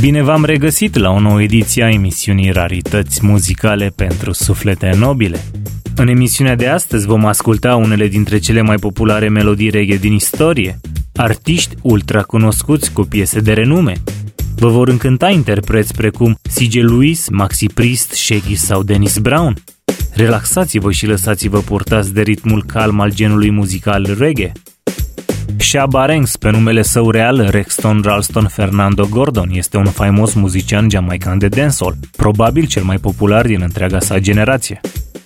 Bine v-am regăsit la o nouă ediție a emisiunii Rarități muzicale pentru suflete nobile. În emisiunea de astăzi vom asculta unele dintre cele mai populare melodii reghe din istorie, artiști ultra cunoscuți cu piese de renume. Vă vor încânta interpreți precum C.J. Lewis, Maxi Priest, Shaggy sau Dennis Brown. Relaxați-vă și lăsați-vă purtați de ritmul calm al genului muzical reggae – Shaba pe numele său real, Rexton Ralston Fernando Gordon, este un faimos muzician jamaican de dancehall, probabil cel mai popular din întreaga sa generație.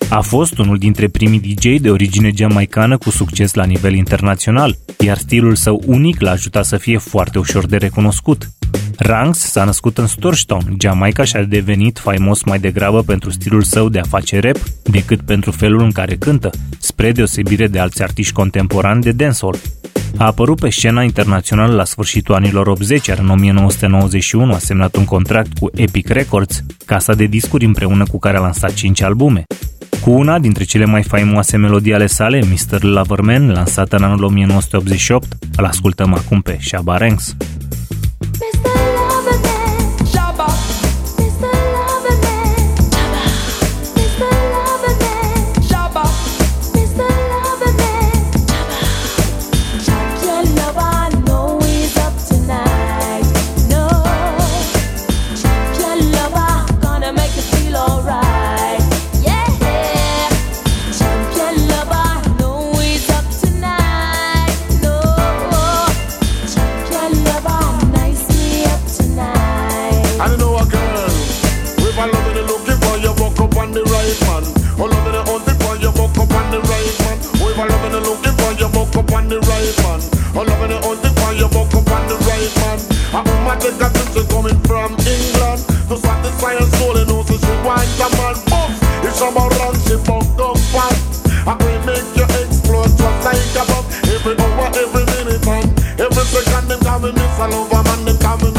A fost unul dintre primii DJ de origine jamaicană cu succes la nivel internațional, iar stilul său unic l-a ajutat să fie foarte ușor de recunoscut. Ranks s-a născut în Storchtown, Jamaica și a devenit faimos mai degrabă pentru stilul său de a face rap decât pentru felul în care cântă, spre deosebire de alți artiști contemporani de dancehall. A apărut pe scena internațională la sfârșitul anilor 80, iar în 1991 a semnat un contract cu Epic Records, casa de discuri împreună cu care a lansat 5 albume. Cu una dintre cele mai faimoase melodii ale sale, Mr. Loverman, lansată în anul 1988, îl ascultăm acum pe Shabba Ranks. the coming from England To satisfy her soul she it's about she up I make you explode just like a Every hour, every minute, and every second Them coming, Miss all over, man, them coming.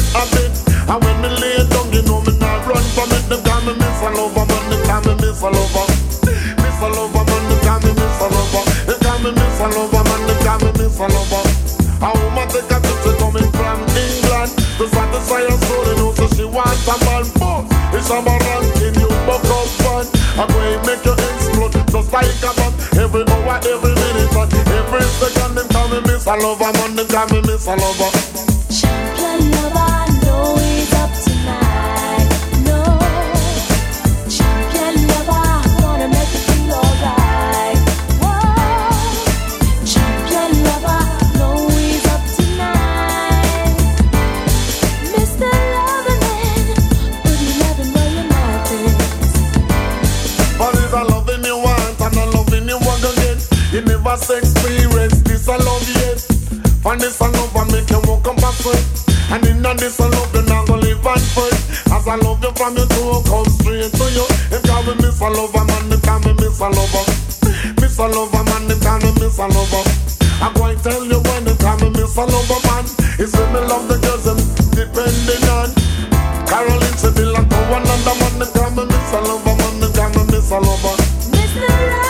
I habit. And when me lay down, you know me run call me call me call me. They call me man. They call me me fall. A woman take a coming from England to satisfy her soul. You know, so she a man, it's a. I'm going make you explode just like a bomb. Every hour, every minute, and every second. Call me call me. You never experience this I love yet. And this I love and make you walk up and And in this I love you not go live and fight. As I love you from your toe, come straight to you. If you me miss a lover, man, if you me miss a lover. Miss a lover, man, if you me miss a lover. I'm going to tell you when if you me miss a lover, man. It's when me love the girls and depending on. Caroline said, "Be like one another man, if you me miss a lover, man, if you me miss a lover." Miss the love.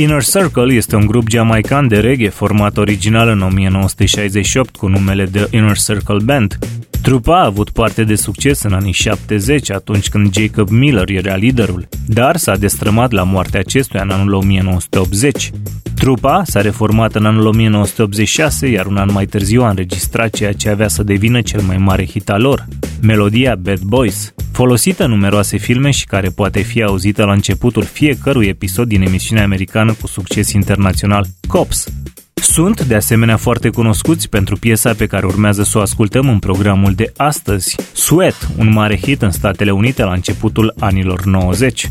Inner Circle este un grup jamaican de reggae format original în 1968 cu numele de Inner Circle Band. Trupa a avut parte de succes în anii 70 atunci când Jacob Miller era liderul, dar s-a destrămat la moartea acestuia în anul 1980. Trupa s-a reformat în anul 1986, iar un an mai târziu a înregistrat ceea ce avea să devină cel mai mare hit al lor, melodia Bad Boys, folosită în numeroase filme și care poate fi auzită la începutul fiecărui episod din emisiunea americană cu succes internațional Cops, sunt, de asemenea, foarte cunoscuți pentru piesa pe care urmează să o ascultăm în programul de astăzi, Sweat, un mare hit în Statele Unite la începutul anilor 90.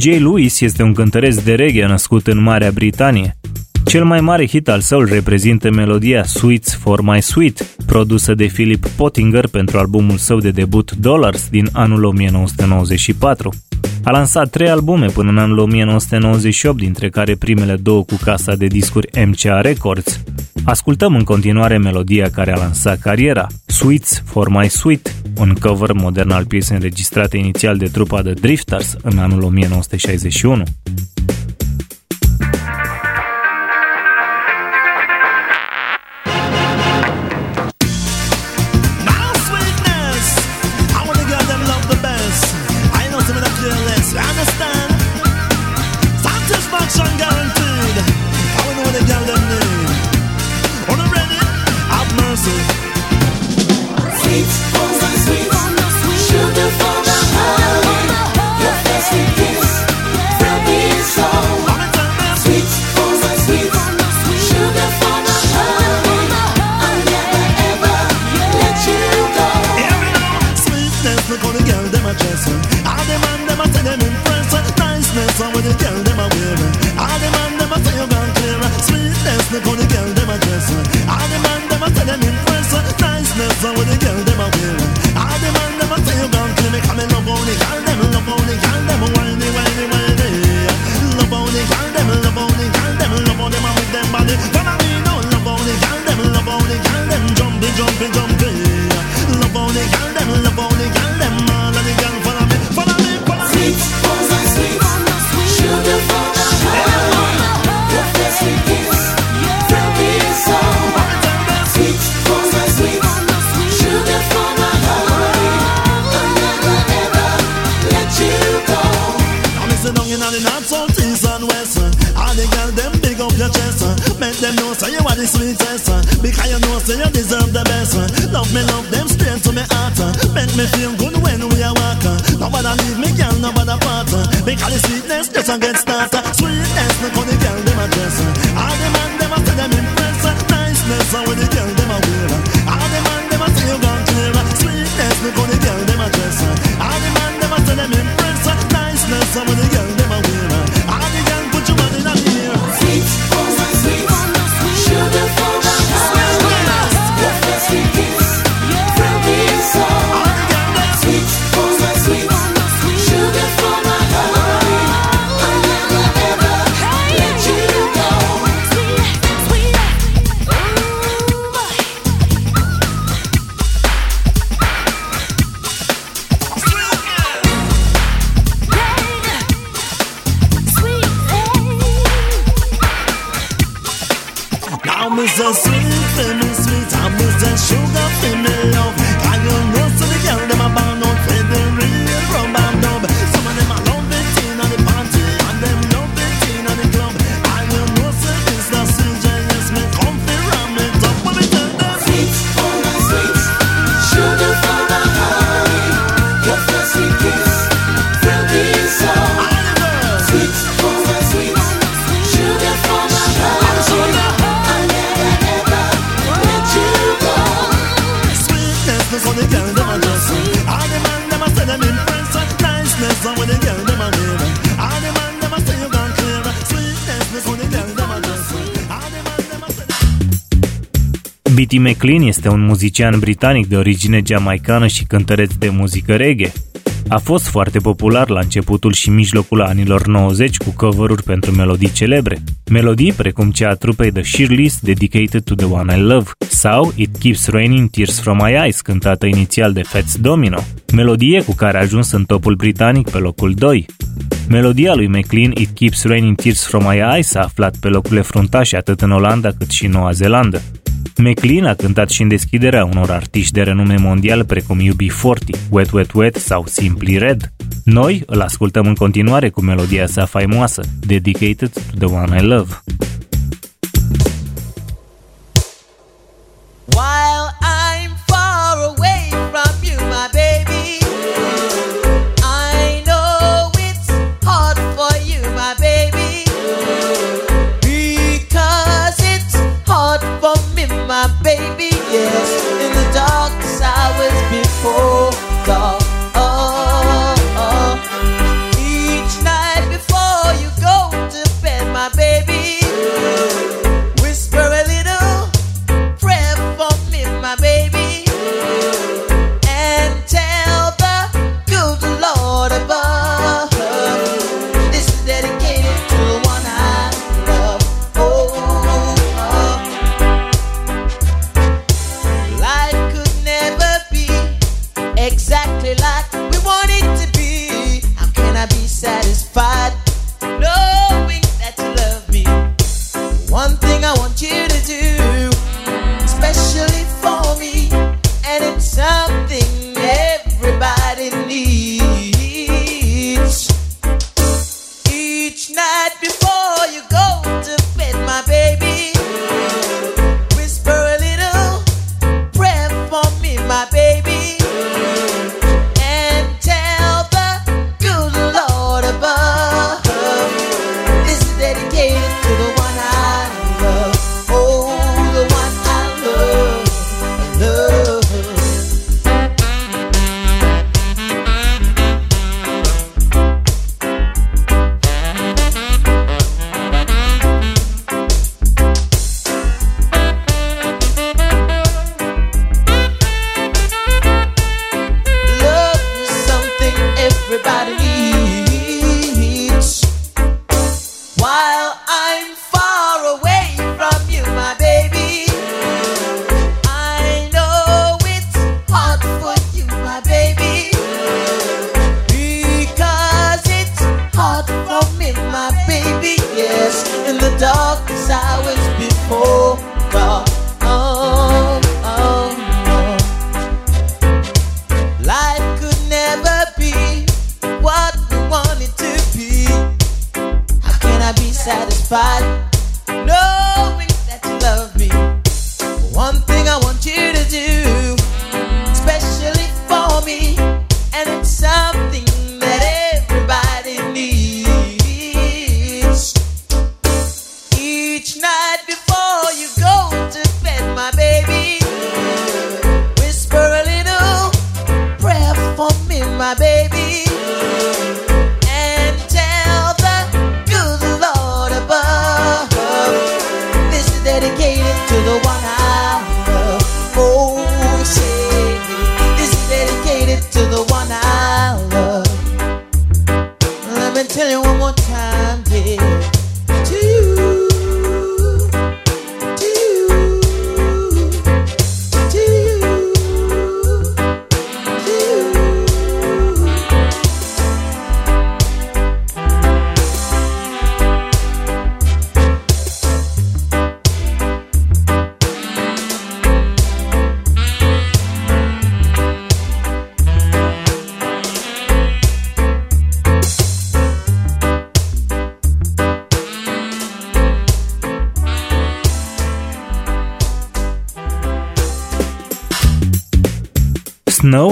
C.J. Lewis este un cântăresc de reggae născut în Marea Britanie. Cel mai mare hit al său reprezintă melodia Sweets for My Sweet, produsă de Philip Pottinger pentru albumul său de debut Dollars din anul 1994. A lansat trei albume până în anul 1998, dintre care primele două cu casa de discuri MCA Records. Ascultăm în continuare melodia care a lansat cariera, Sweets for My Sweet, un cover modern al piesei înregistrate inițial de trupa The Drifters în anul 1961. make me feel good when we are walking. Nobody leave me, girl, nobody part. Because the sweetness just a get started. Bitty McLean este un muzician britanic de origine jamaicană și cântăreț de muzică reggae. A fost foarte popular la începutul și mijlocul anilor 90 cu cover pentru melodii celebre. Melodii precum cea a trupei The Shirleys, Dedicated to the One I Love, sau It Keeps Raining Tears From My Eyes, cântată inițial de Fats Domino, melodie cu care a ajuns în topul britanic pe locul 2. Melodia lui McLean It Keeps Raining Tears From My Eyes s-a aflat pe locurile fruntașe atât în Olanda cât și în Noua Zeelandă. McLean a cântat și în deschiderea unor artiști de renume mondial precum UB40, Wet Wet Wet sau Simply Red. Noi îl ascultăm în continuare cu melodia sa faimoasă, Dedicated to the One I Love.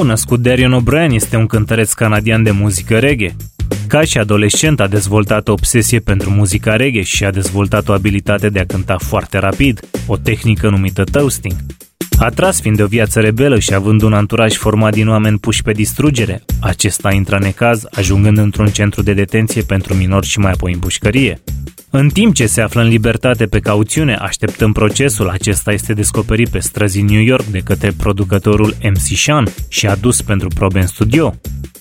Născut Darion O'Brien, este un cântăreț canadian de muzică reggae. Ca și adolescent a dezvoltat o obsesie pentru muzica reggae și a dezvoltat o abilitate de a cânta foarte rapid, o tehnică numită toasting. Atras fiind de o viață rebelă și având un anturaj format din oameni puși pe distrugere, acesta intră în necaz, ajungând într-un centru de detenție pentru minori și mai apoi în pușcărie. În timp ce se află în libertate pe cauțiune, așteptăm procesul, acesta este descoperit pe străzi în New York de către producătorul MC Sean și adus pentru probe în studio.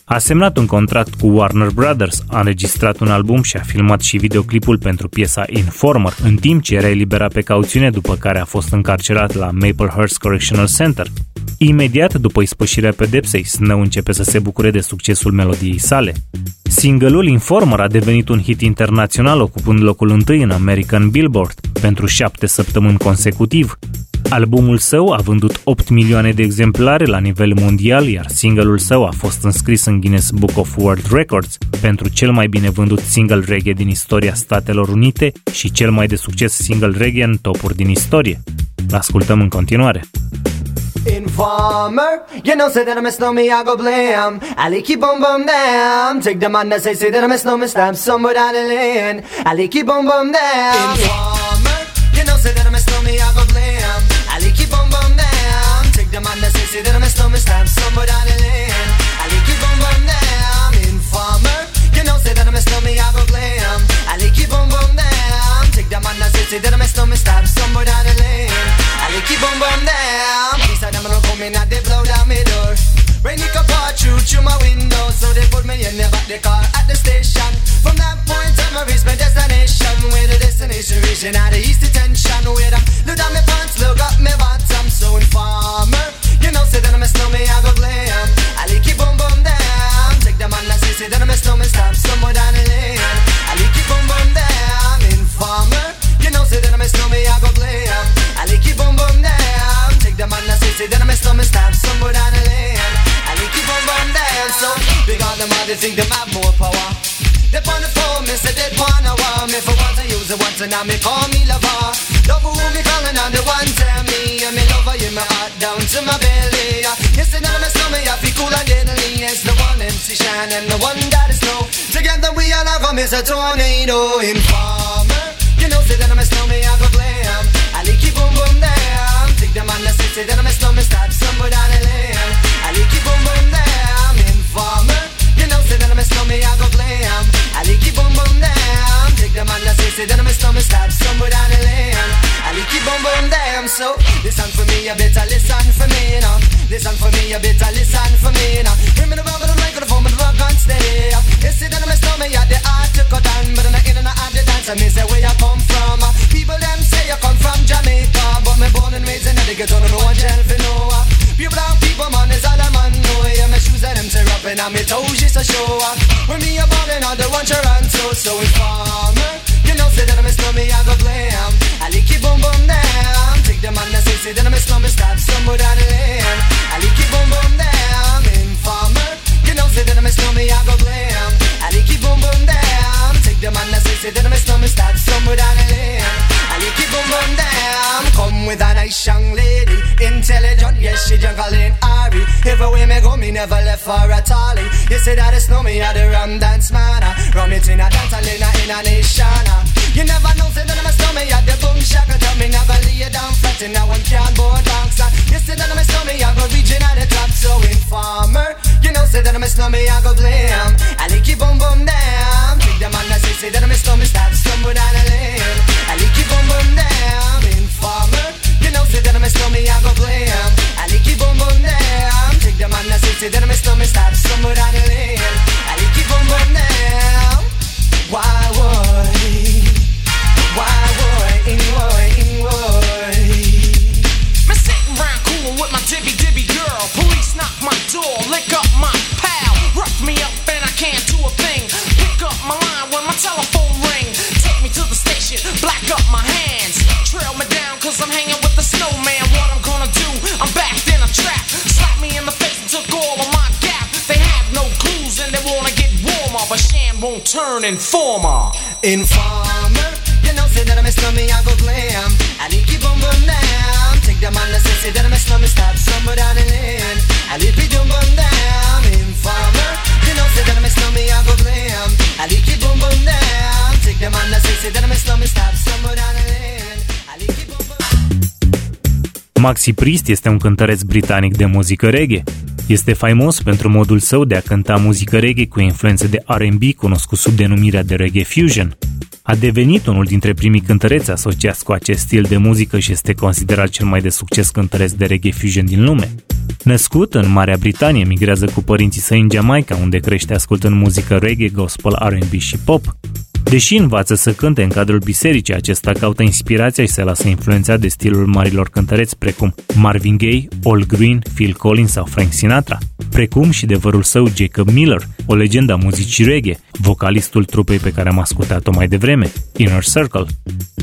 A semnat un contract cu Warner Brothers, a înregistrat un album și a filmat și videoclipul pentru piesa Informer, în timp ce era eliberat pe cauțiune după care a fost încarcerat la Maplehurst Correctional Center. Imediat după ispășirea pedepsei, Snow începe să se bucure de succesul melodiei sale. Singleul Informer a devenit un hit internațional, ocupând locul întâi în American Billboard pentru șapte săptămâni consecutiv. Albumul său a vândut 8 milioane de exemplare la nivel mondial, iar singleul său a fost înscris în Guinness Book of World Records pentru cel mai bine vândut single reggae din istoria Statelor Unite și cel mai de succes single reggae în topuri din istorie. L-ascultăm în continuare. Informer, you know, say that I miss no me, I go blam. Ali keep on bum down. Take the man that say, say that I miss no me, stab somewhere down the lane. Ali keep on bum down. Informer, you know, say that I miss no me, I go blam. Use it once and now me call me lover. Love who me calling on the one tell me and me lover in my heart down to my belly. Yes, and now me stomach I feel cool and deadly. It's the one MC Shan and the one that is snow. Together we all have a a tornado informer. You say, that I'm a snowman, start somewhere down the lane. Ali keep boom boom down. So listen for me, you better listen for me now. Listen for me, you better listen for me now. Bring me the rubber, the but the rock on steady. You see that I'm a snowman, yeah, the art to cut down, but I'm not in and out the dance. I mean, say where you come from. People them say you come from Jamaica, but me born and raised in the ghetto, no one tell for no. Pure brown people, man, is all a man know. Yeah, my shoes are them tear up and I on me toes just to show off. When me a ballin' on the one to run to, so informer. Know, say that I miss me, I go blam. I lick it boom boom down. Take the man that say, say that I miss me, stop somewhere down the lane. I lick it boom boom down. Informer. You know, say that I miss me, I go blam. I lick it boom boom down. Take the man that say, say that I miss me, stop somewhere down the lane. I lick it boom boom down. Come with a nice young lady, intelligent, yes she jungle in Ari. Everywhere me go, me never left for a tally. You say that it's no me, I the rum dance man. Rum it in a dance, I a, in a nation. You never know, say that I'm a the boom shaka. Tell me never lay down flat in a one can board box. Uh, you say that I'm a I the so informer. You know, say that I'm a I go it boom boom down. The say, that I'm a stumble down lane. Boom boom down. Informer. You know, say that I'm a I go it boom boom down. Take the say, that I'm a stumble down lane. Boom boom down. Why my door, lick up my pal. Rough me up and I can't do a thing. Pick up my line when my telephone ring. Take me to the station, black up my hands. Trail me down cause I'm hanging with the snowman. What I'm gonna do? I'm backed in a trap. Slap me in the face and took all of my gap. They have no clues and they wanna get warmer. But Shan won't turn informer. Informer. You know, say that I'm a slummy, I go glam. I boom down. Take the man that say, say that I'm a slummy, stop somewhere down the lane. I lick it boom boom down. Informer. You know, say that I'm a slummy, I go glam. I lick it boom boom down. Take the man that say, say that I'm a slummy, stop somewhere down the lane. I lick it boom boom Maxi Priest este un cântăreț britanic de muzică reggae. Este faimos pentru modul său de a cânta muzică reggae cu influențe de R&B cunoscut sub denumirea de reggae fusion. A devenit unul dintre primii cântăreți asociați cu acest stil de muzică și este considerat cel mai de succes cântăreț de reggae fusion din lume. Născut în Marea Britanie, migrează cu părinții săi în Jamaica, unde crește ascultând muzică reggae, gospel, R&B și pop. Deși învață să cânte în cadrul bisericii, acesta caută inspirația și se lasă influențat de stilul marilor cântăreți precum Marvin Gaye, Al Green, Phil Collins sau Frank Sinatra, precum și de vărul său Jacob Miller, o legendă a muzicii reggae, vocalistul trupei pe care am ascultat-o mai devreme, Inner Circle.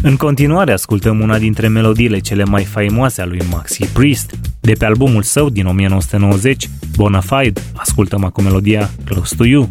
În continuare ascultăm una dintre melodiile cele mai faimoase a lui Maxi Priest. De pe albumul său din 1990, Bonafide, ascultăm acum melodia Close to You.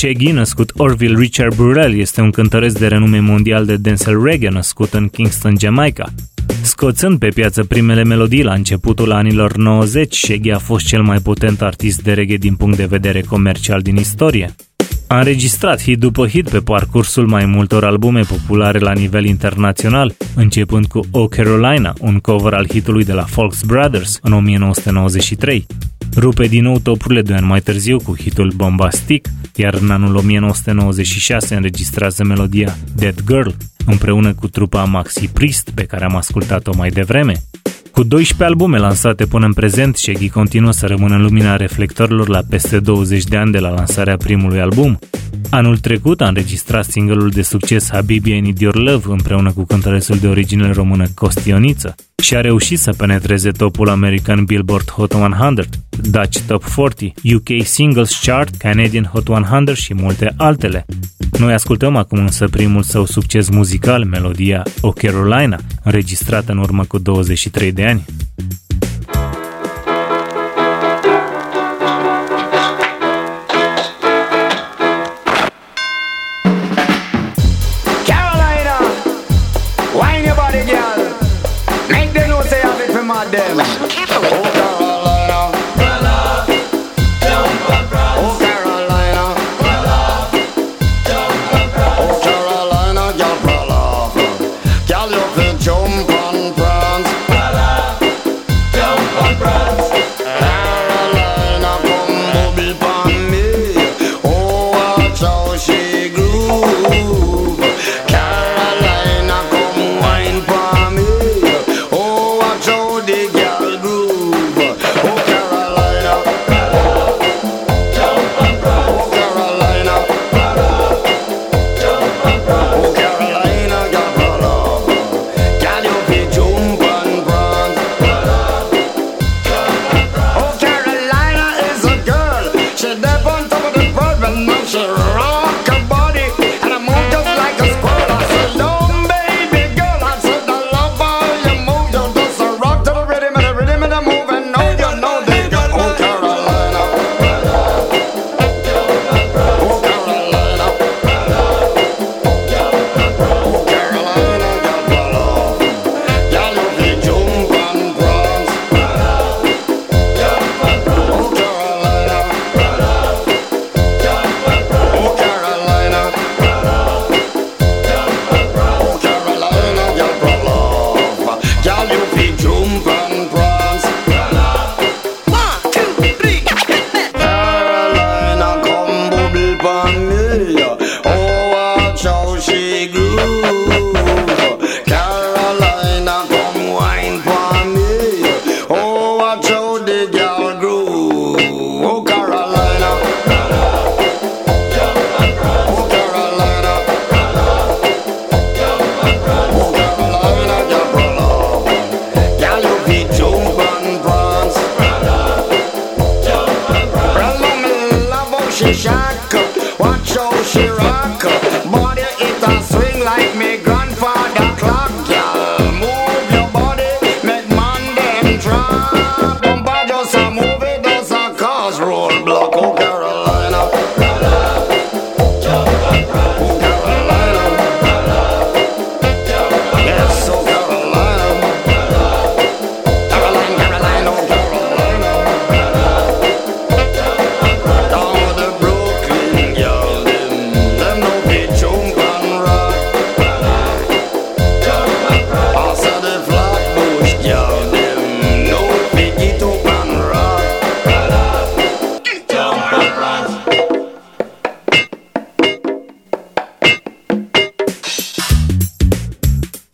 Shaggy, născut Orville Richard Burrell, este un cântăresc de renume mondial de dancehall reggae născut în Kingston, Jamaica. Scoțând pe piață primele melodii la începutul anilor 90, Shaggy a fost cel mai potent artist de reggae din punct de vedere comercial din istorie. A înregistrat hit după hit pe parcursul mai multor albume populare la nivel internațional, începând cu O Carolina, un cover al hitului de la Folks Brothers în 1993. Rupe din nou topurile doi ani mai târziu cu hitul Bombastic, iar în anul 1996 înregistrează melodia Dead Girl, împreună cu trupa Maxi Priest, pe care am ascultat-o mai devreme. Cu 12 albume lansate până în prezent, Shaggy continuă să rămână în lumina reflectorilor la peste 20 de ani de la lansarea primului album. Anul trecut a înregistrat singlul de succes Habibi I Need Your Love împreună cu cântărețul de origine română Costioniță și a reușit să penetreze topul American Billboard Hot 100, Dutch Top 40, UK Singles Chart, Canadian Hot 100 și multe altele. Noi ascultăm acum însă primul său succes muzical, melodia O Carolina, înregistrată în urmă cu 23 de ani.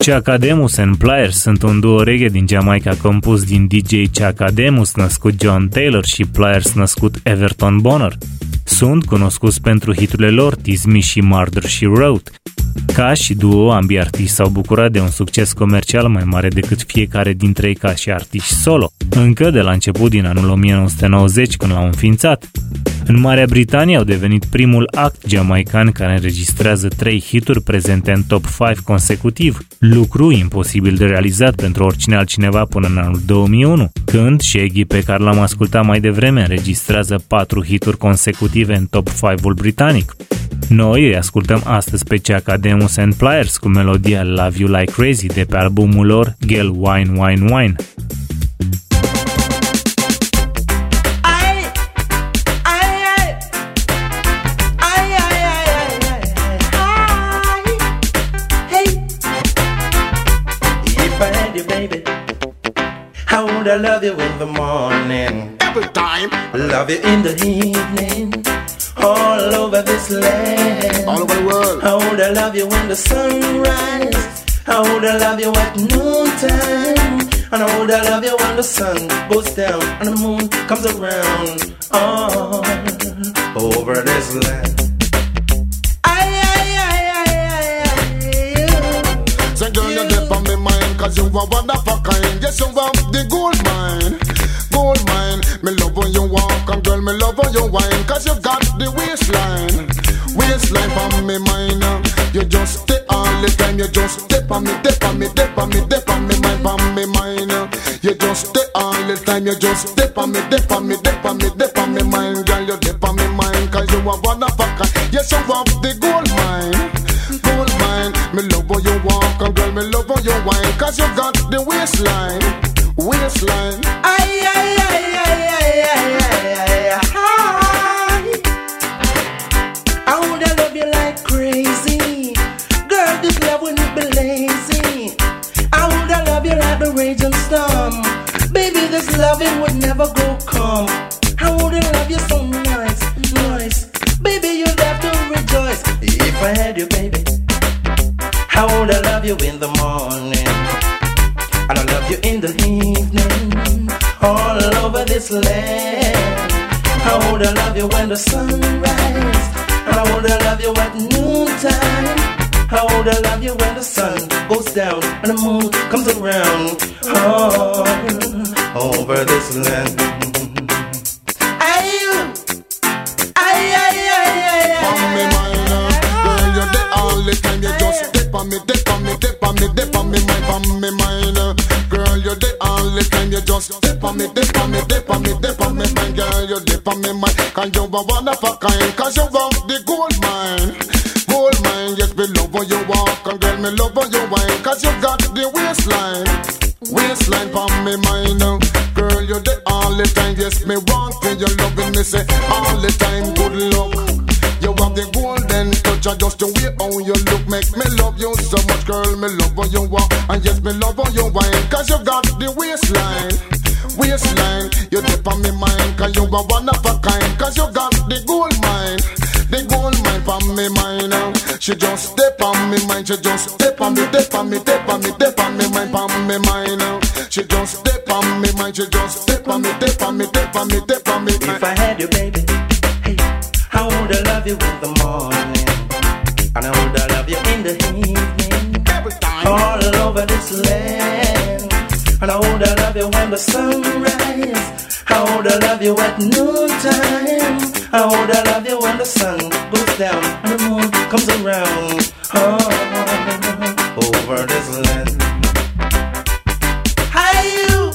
Chaka Demus and Pliers sunt un duo reggae din Jamaica compus din DJ Chaka Demus, născut John Taylor, și Pliers, născut Everton Bonner. Sunt cunoscuți pentru hiturile lor Tease Me și Murder She Wrote. Ca și duo, ambii artiști s-au bucurat de un succes comercial mai mare decât fiecare dintre ei ca și artiști solo, încă de la început din anul 1990 când l-au înființat. În Marea Britanie au devenit primul act jamaican care înregistrează trei hituri prezente în top 5 consecutiv, lucru imposibil de realizat pentru oricine altcineva până în anul 2001, când Shaggy, pe care l-am ascultat mai devreme, înregistrează patru hituri consecutive în top 5-ul britanic. Noi îi ascultăm astăzi pe Chaka Demus and Pliers cu melodia Love You Like Crazy de pe albumul lor Girl Wine Wine Wine. Would I love you in the morning? Every time, I Love you in the evening, all over this land. all over the world. How would I love you when the sun rises? How would I love you at noontime? And how would I love you when the sun goes down and the moon comes around? All over this land. Aye, aye, aye, aye, aye, aye. Say girl, you dip on me mind Cause you a wonderful kind Yes, you have the gold you wine Cause you got the waistline Waistline for me mind. You just stay all the time You just step on me, dip on me, dip on me, dip on me mind for me mind. You just stay all the time You just step on me, dip on me, dip on me, dip on me mind Girl, you dip on me mind Cause you a kind Yes, you have the gold mine gold mine. Me love how you walk and girl, me love how you wine. Cause you got the waistline, waistline. Aye, aye, you, baby. How would I love you in the morning? And I love you in the evening, all over this land. How would I love you when the sun rises? And how would I love you at noontime? How would I love you when the sun goes down and the moon comes around? All over this land. Mind. Cause you a wonderful kind. Cause you have the gold mine. Gold mine, yes, me love when you walk And girl, me love when you wine Cause you got the waistline Waistline for me mind uh. Girl, you there all the time Yes, me want for your loving Me say all the time good luck You have the golden touch And just the way how you look Make me love you so much Girl, me love when you walk And yes, me love when you wine Cause you got the waistline waistline. You're dip on me mind, cause you are one of a kind. Cause you the gold mine, the gold mine for me mind. uh. She just step on me mind, she just step on me, step on me, step on me, step on me mind, for me mind. uh. She just step on me mind, she just step on me, step on me, step on me, step on me. If I had you, baby, hey, how would I love you in the morning? And how would I love you in the evening? Every time. All over this land. And how would I love you when the sun rises? How would I love you at noontime? How would I love you when the sun goes down and the moon comes around? Oh, over this land. How you?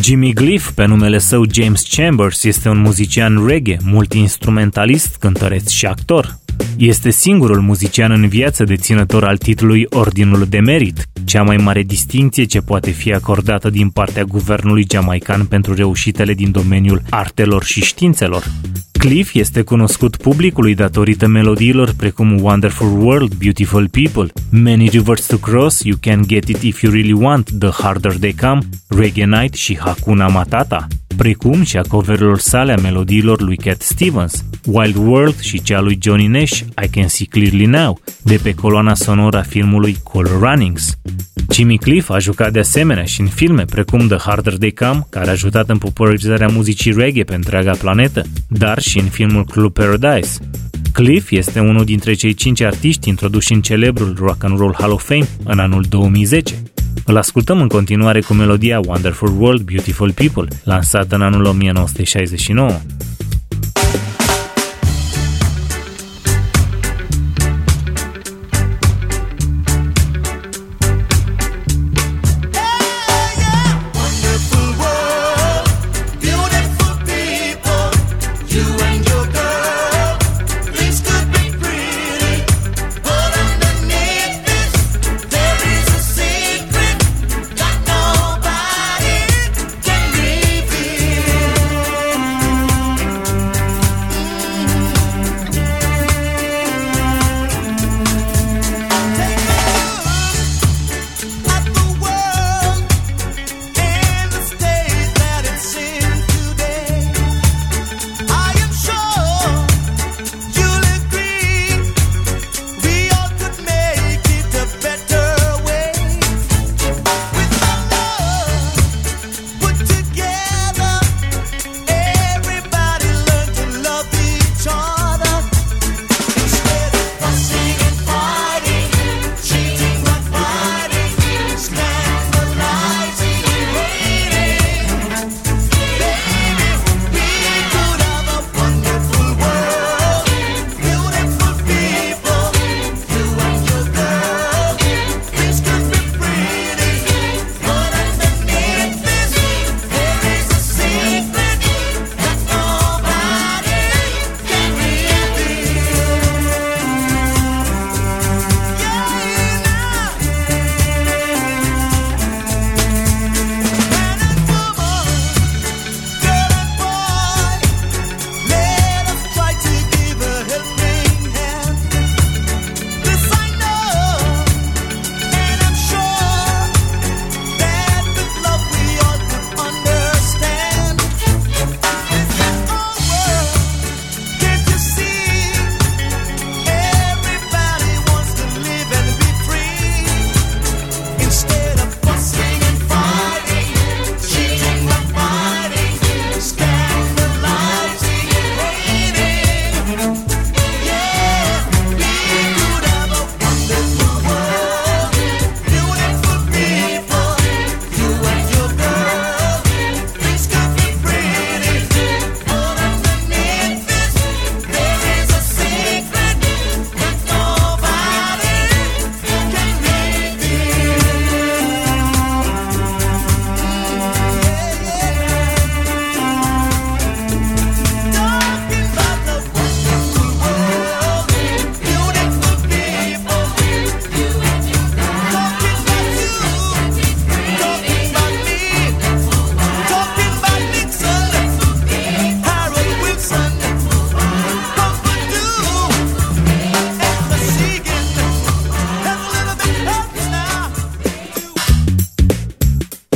Jimmy Cliff, pe numele său James Chambers, este un muzician reggae, multi-instrumentalist, cântăreț și actor. Este singurul muzician în viață deținător al titlului Ordinul de Merit, cea mai mare distinție ce poate fi acordată din partea guvernului jamaican pentru reușitele din domeniul artelor și științelor. Cliff este cunoscut publicului datorită melodiilor precum Wonderful World, Beautiful People, Many Rivers to Cross, You Can Get It If You Really Want, The Harder They Come, Reggae Night și Hakuna Matata, precum și a coverilor sale a melodiilor lui Cat Stevens, Wild World și cea lui Johnny Nash, I Can See Clearly Now, de pe coloana sonoră a filmului Cool Runnings. Jimmy Cliff a jucat de asemenea și în filme precum The Harder They Come, care a ajutat în popularizarea muzicii reggae pe întreaga planetă, dar și în filmul Club Paradise. Cliff este unul dintre cei cinci artiști introduși în celebrul Rock and Roll Hall of Fame în anul 2010. Îl ascultăm în continuare cu melodia Wonderful World, Beautiful People, lansată în anul 1969.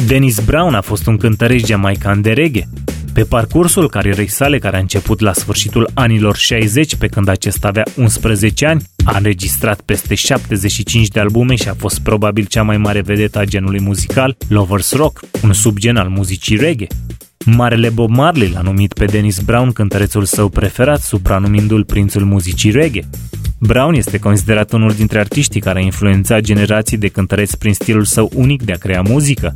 Dennis Brown a fost un cântăreș jamaican de reggae. Pe parcursul carierei sale, care a început la sfârșitul anilor 60, pe când acesta avea 11 ani, a înregistrat peste 75 de albume și a fost probabil cea mai mare vedetă a genului muzical Lovers Rock, un subgen al muzicii reggae. Marele Bob Marley l-a numit pe Dennis Brown cântărețul său preferat, supranumindu-l prințul muzicii reggae. Brown este considerat unul dintre artiștii care a influențat generații de cântăreți prin stilul său unic de a crea muzică.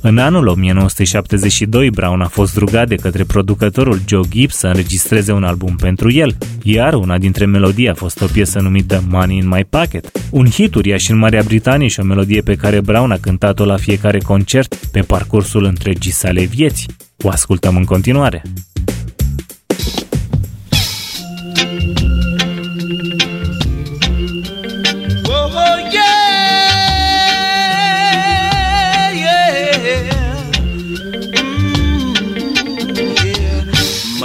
În anul 1972, Brown a fost rugat de către producătorul Joe Gibbs să înregistreze un album pentru el, iar una dintre melodii a fost o piesă numită Money in My Pocket, un hit uriaș în Marea Britanie și o melodie pe care Brown a cântat-o la fiecare concert pe parcursul întregii sale vieți. O ascultăm în continuare.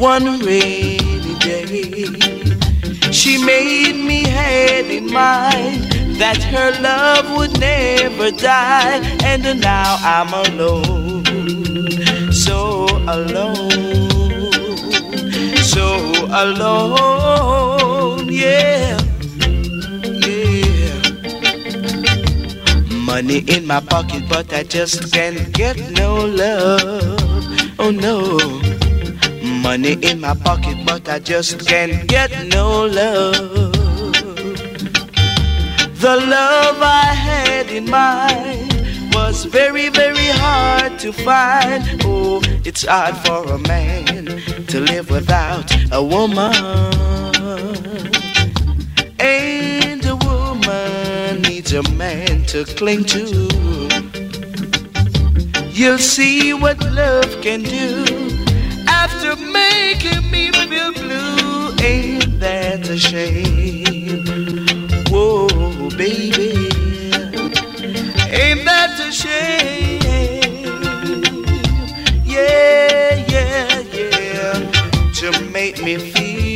one rainy day. She made me had in mind that her love would never die, and now I'm alone, so alone, so alone, yeah, yeah. Money in my pocket, but I just can't get no love. Oh no. Money in my pocket, but I just can't get no love. The love I had in mind was very, very hard to find. Oh, it's hard for a man to live without a woman. And a woman needs a man to cling to. You'll see what love can do after making me feel blue. Ain't that a shame? Whoa, baby. Ain't that a shame? Yeah, yeah, yeah. To make me feel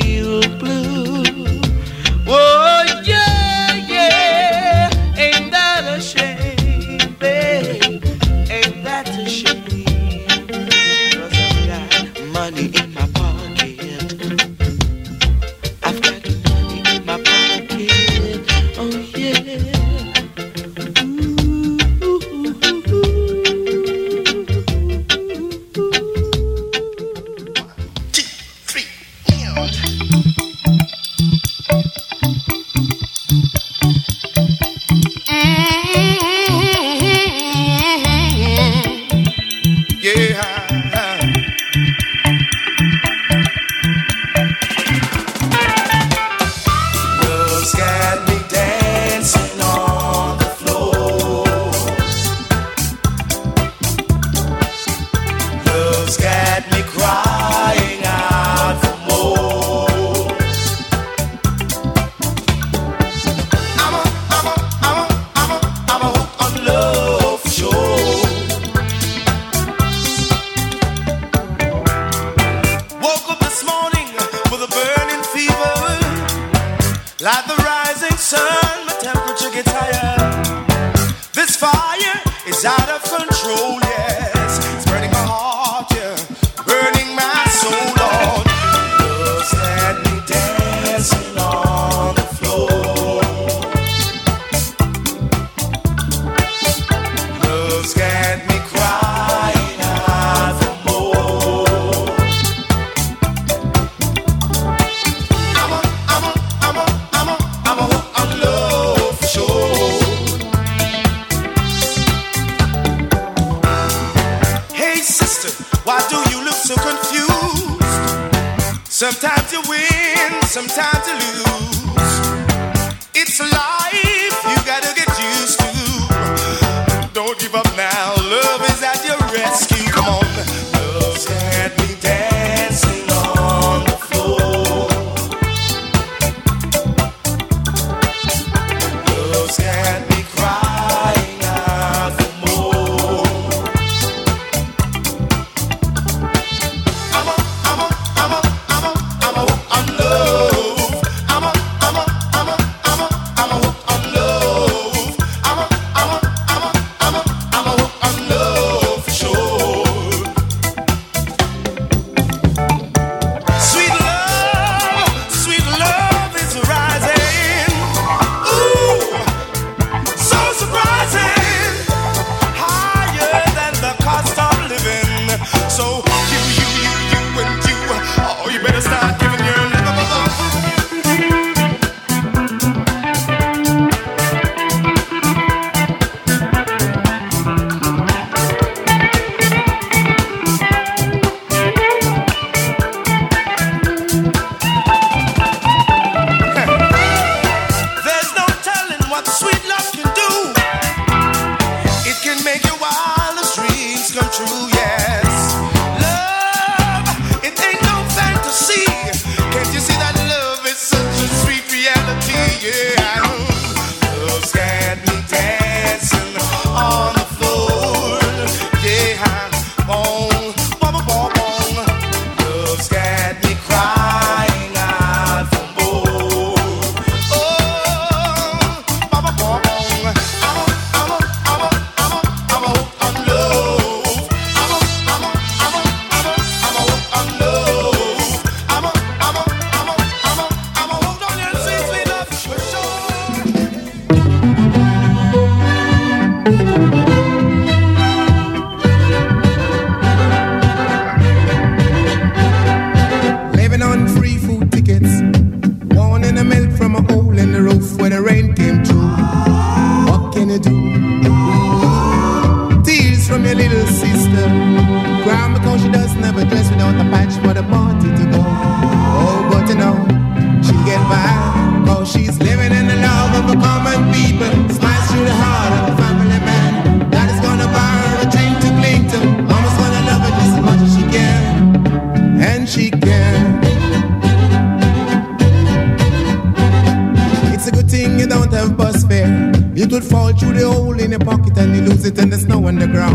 could fall through the hole in your pocket and you lose it in the snow on the ground.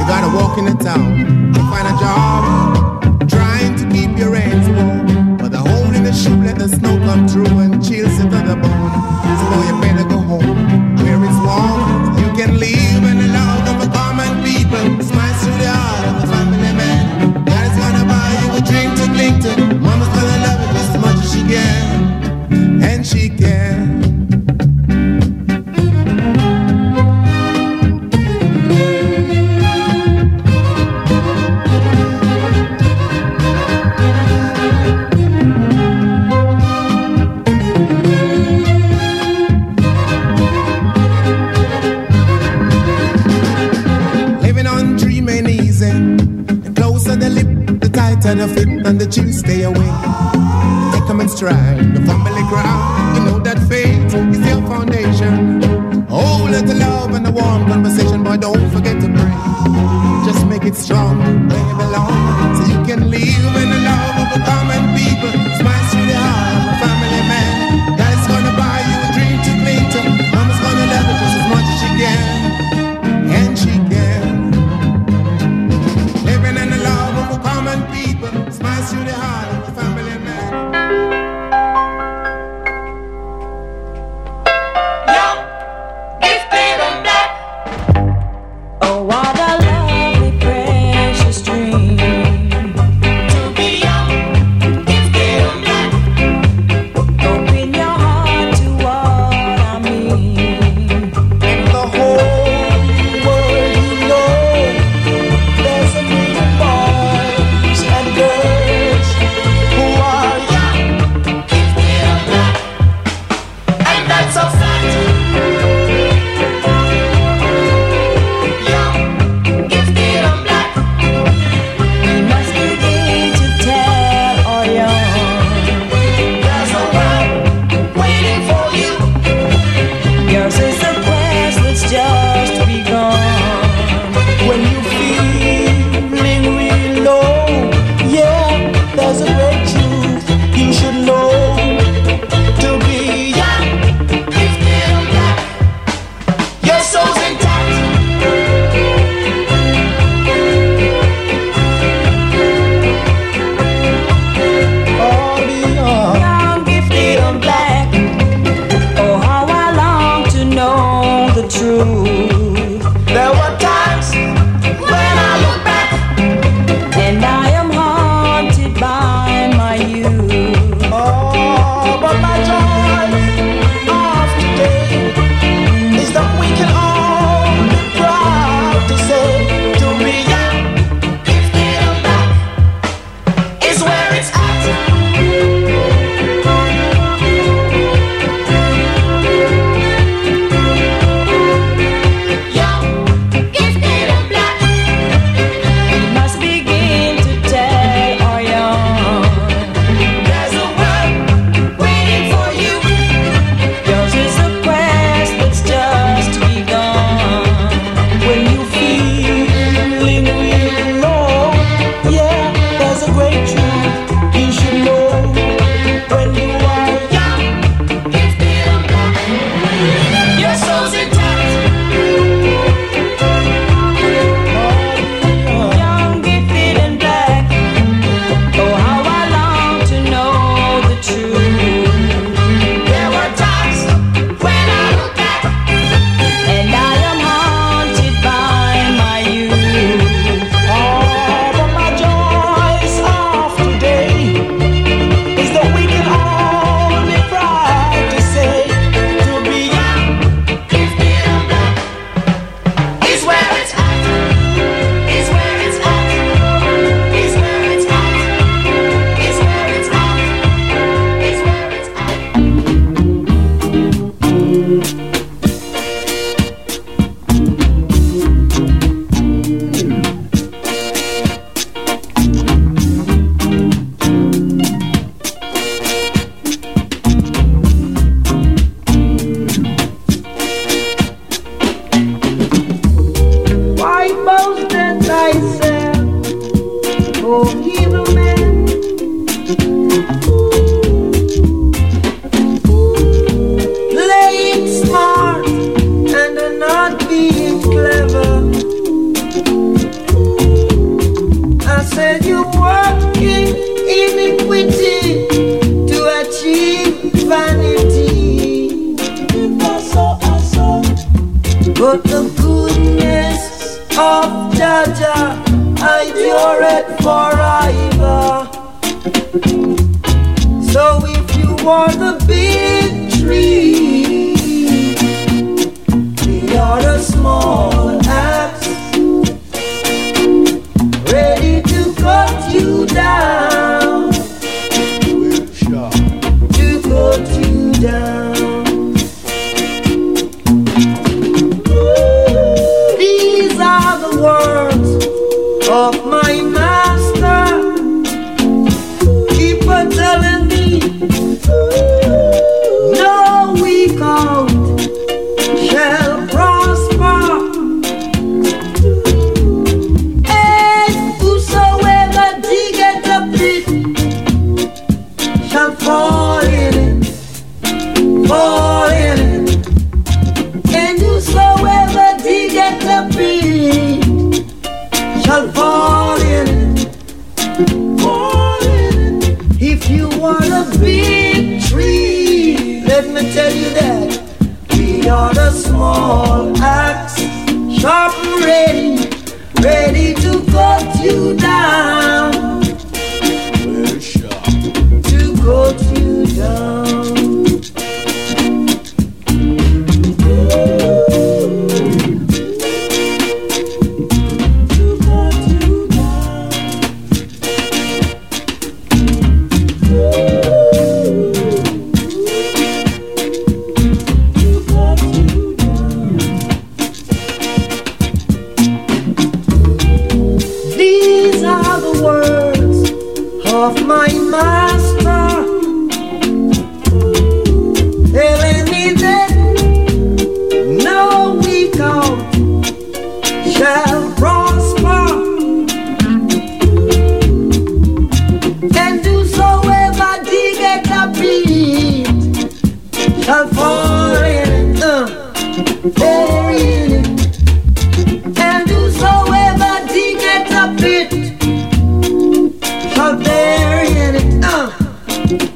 You gotta walk in the town and find a job, trying to keep your ends warm. But the hole in the shoe let the snow come through and chills it to the bone. So you better go home. strand, the family ground. You know that faith is your foundation. Oh, let the love and the warm conversation, boy, don't forget to pray. Just make it strong where you belong, so you can live in the love of a common.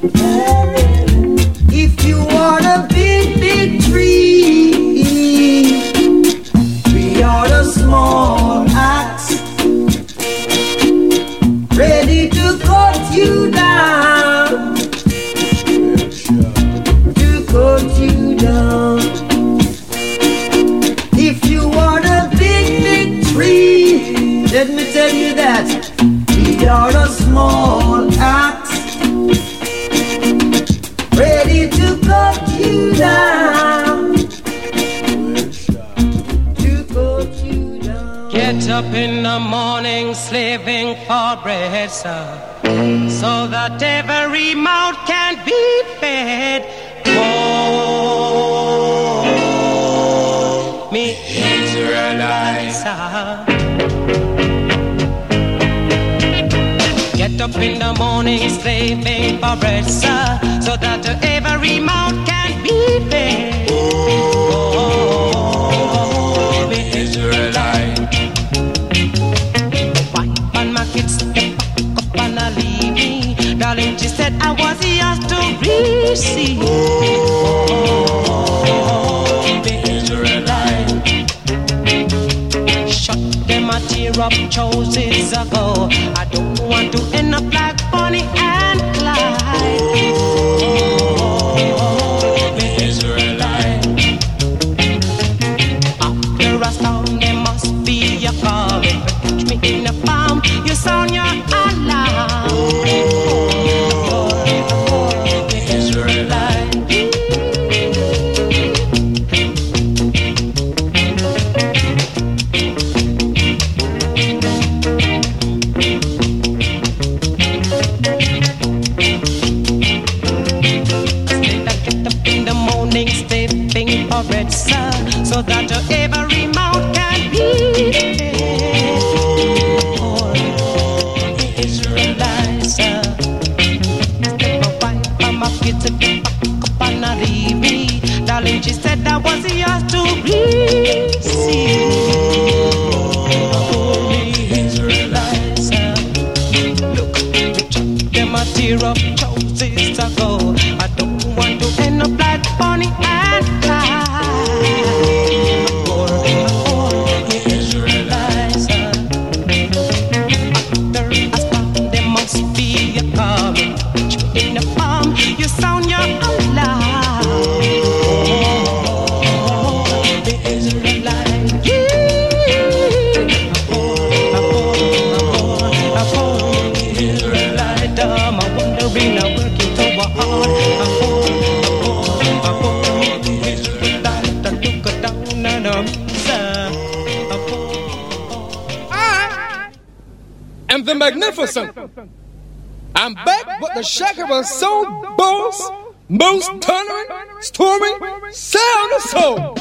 If you want a big, big tree. up in the morning slaving for bread, sir, so that every mouth can be fed. Oh, me Israelite. sir. Get up in the morning slaving for bread, sir, so that every mouth can be fed. Oh, oh me Israelite. And she said I was yours to receive. Oh, oh, oh, Shut them a tear up choices ago. I don't want to end up like. Of soul boss, most thundering, storming sound of soul.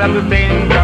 Have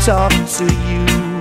talk to you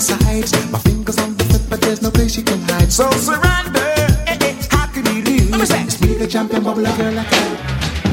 sides. My fingers on the foot, but there's no place you can hide. So surrender. Eh, eh, how could he lose? It's me, the champion, bubble girl like that.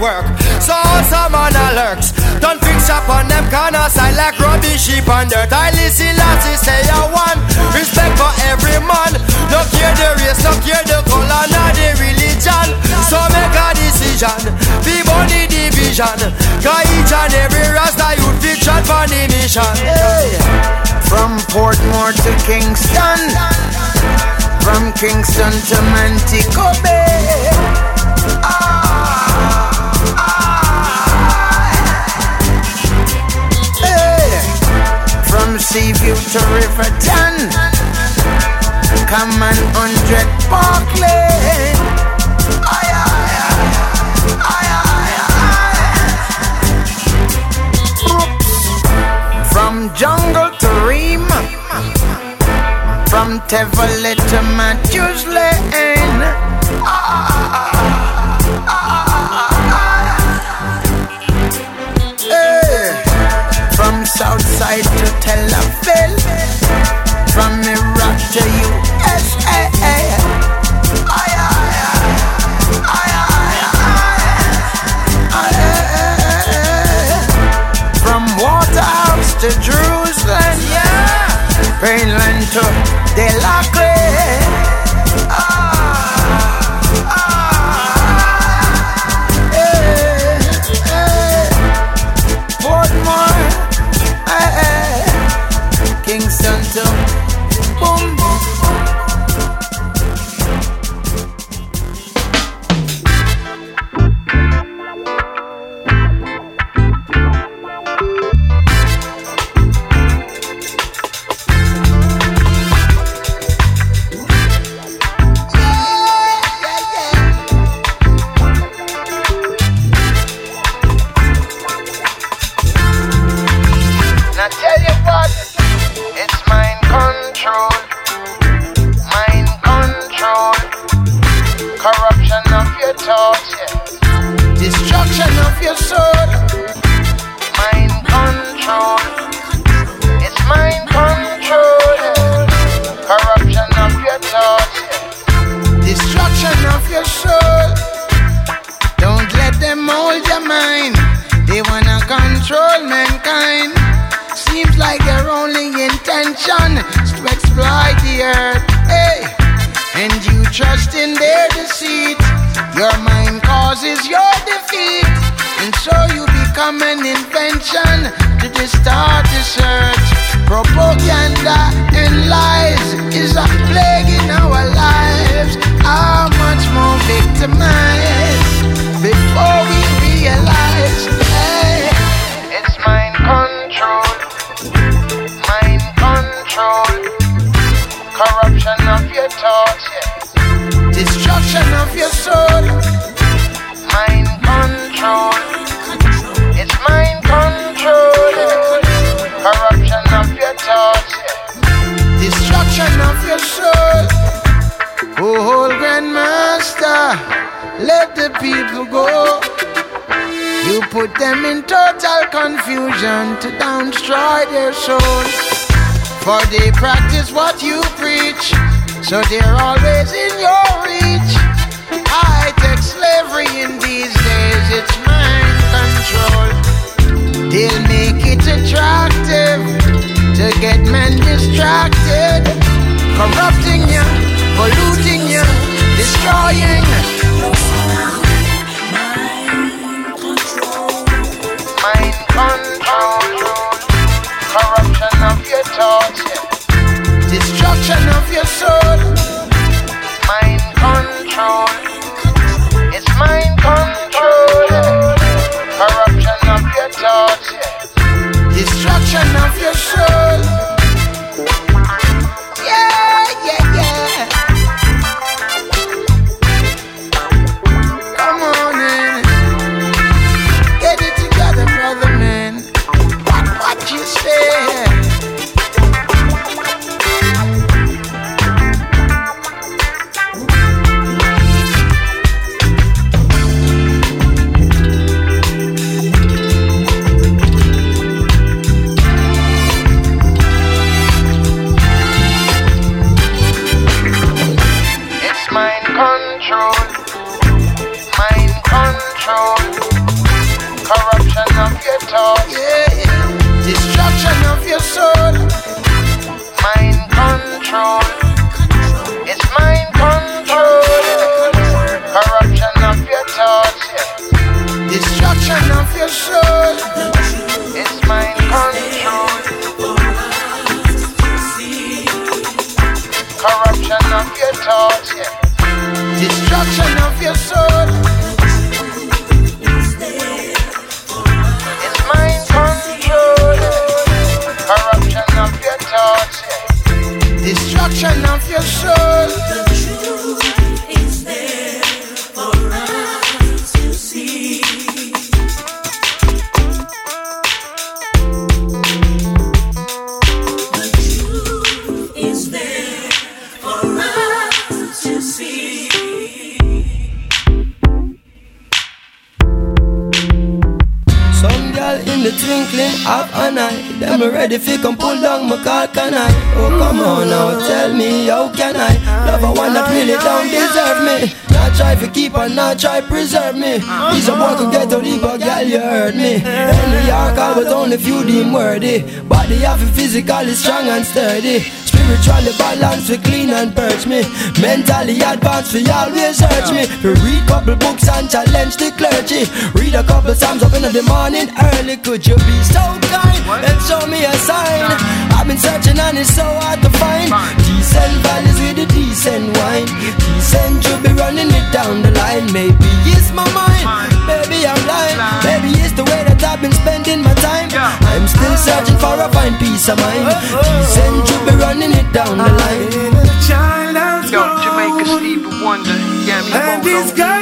work. So some man lurks. Don't fix up on them corners side like rubbish sheep and dirt. I listen lassie say I want respect for every man. No care the race, no care the color, not the religion. So make a decision. Be money division. Cause each and every rasta you fit shot for the mission. From Portmore to Kingston. From Kingston to Montego Bay. Ah. from sea view to River Riverton. Come and 100 Park Lane. From jungle to Rema, from Tivoli to Matthews Lane. Belleville From rock to USA From Waterhouse to Jerusalem, yeah Greenland to Delac people go. You put them in total confusion to destroy their souls. For they practice what you preach, so they're always in your reach. High tech slavery in these days, it's mind control. They'll make it attractive to get men distracted, corrupting you, polluting you, destroying. Corruption of your thoughts. yeah. Destruction of your soul. Sturdy Spiritually balanced we clean and purge me. Mentally advanced we always search me. To read couple books and challenge the clergy. Read a couple psalms up in the morning early. Could you be so kind and show me a sign? I've been searching and it's so hard to find. Decent valleys with a decent wine. Decent you be running it down the line. Maybe it's my mind, maybe I'm blind. Maybe it's the way that I've been spending my time. I'm still searching for a fine peace of mind Yeah, me And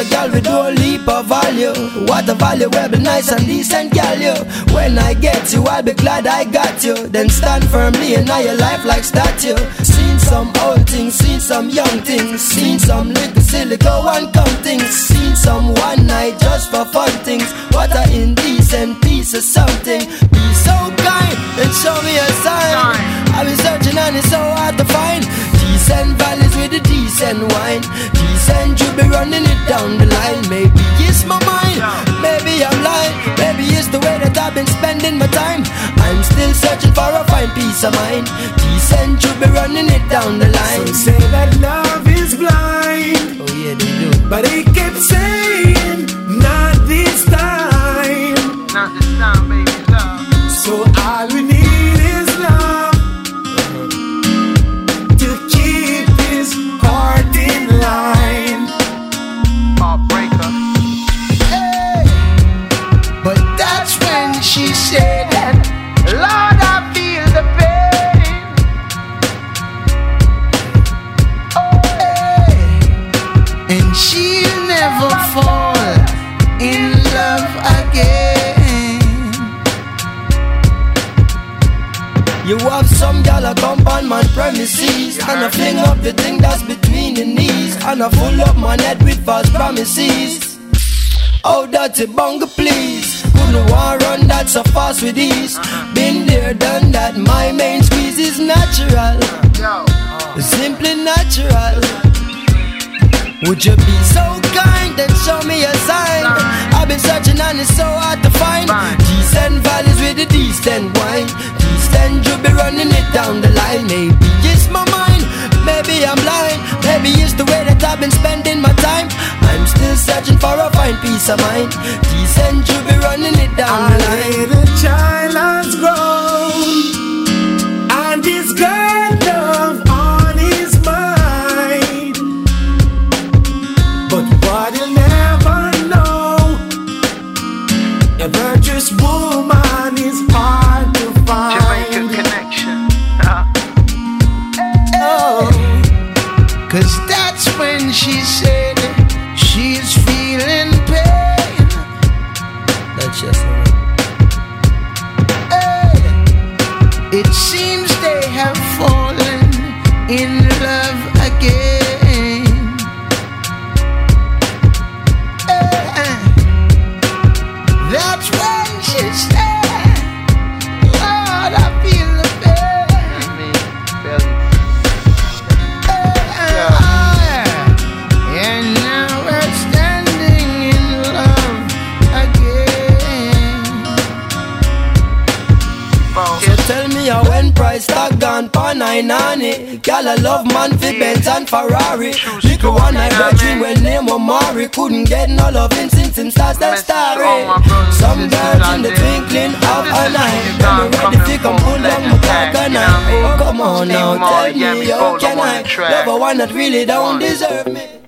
a girl with no leap of value. What a valuable, nice and decent girl you When I get you, I'll be glad I got you. Then stand firmly in your life like statue. Seen some old things, seen some young things. Seen some little silly go and come things. Seen some one night just for fun things. What a indecent piece of something. Be so kind and show me a sign. I've been searching and it's so hard to find Decent valleys with a decent wine Decent you be running it down the line Maybe it's my mind, maybe I'm lying Maybe it's the way that I've been spending my time I'm still searching for a fine peace of mind Decent you be running it down the line. Some say that love is blind. Oh yeah, they do. But he kept saying, not this time. Not this time, baby, love. So all we need is premises. And I fling up the thing that's between the knees. And I full up my net with false promises. Oh dirty bunga please. Couldn't want run that so fast with ease? Been there done that. My main squeeze is natural. Simply natural. Would you be so kind and show me a sign? I've been searching and it's so hard to find. Decent valleys with the decent wine Decent you be running it down the line Maybe it's my mind, maybe I'm blind Maybe it's the way that I've been spending my time. I'm still searching for a fine peace of mind. Decent you be running it down the A line. little child has grown, and he's got love on his mind. But what he'll never know, a virtuous woman wine on it. Girl, I love man for Benz and Ferrari. Little one I got dream when name Omari. Couldn't get no loving since him start that story. Some girls in the twinkling of an eye. When me ready to come pull down my cock and I. Oh, come on now, tell me how can I love a one that really don't deserve me?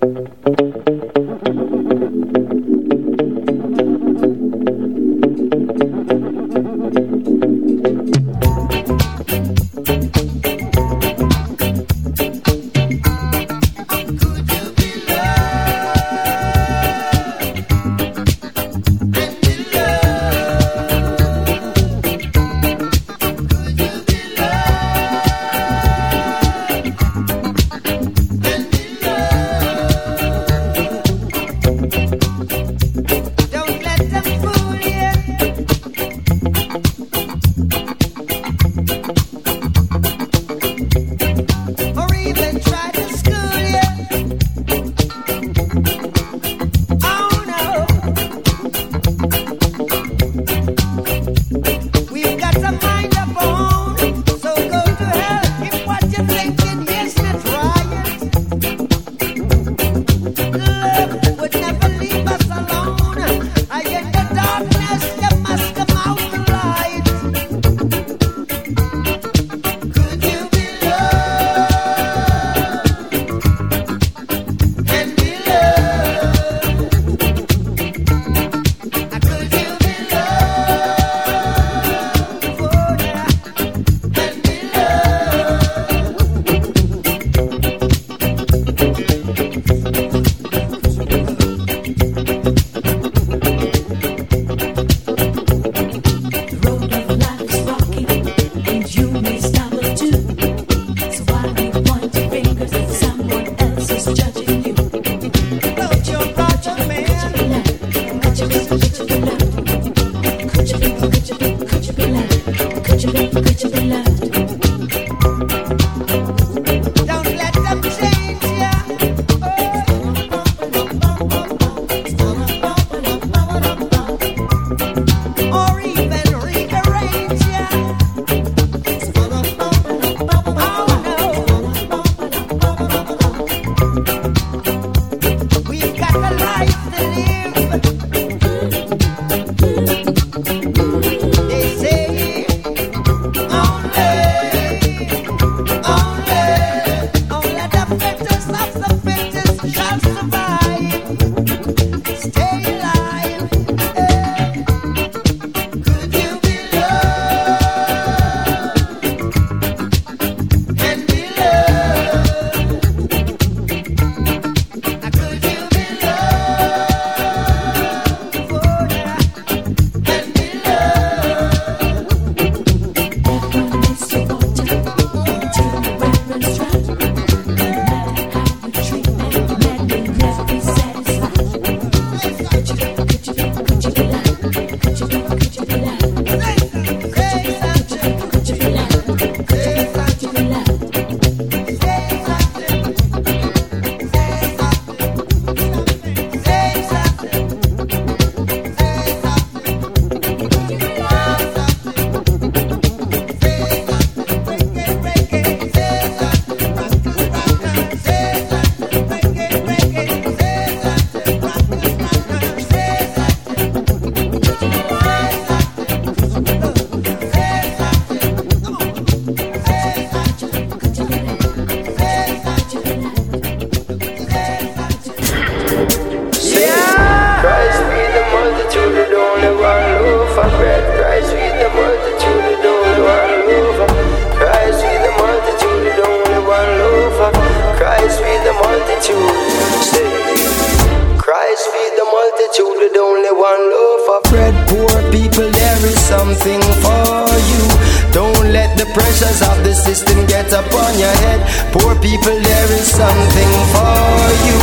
Poor people, there is something for you.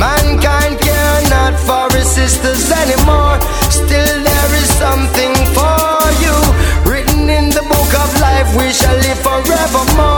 Mankind care not for his sisters anymore. Still, there is something for you. Written in the book of life, we shall live forevermore.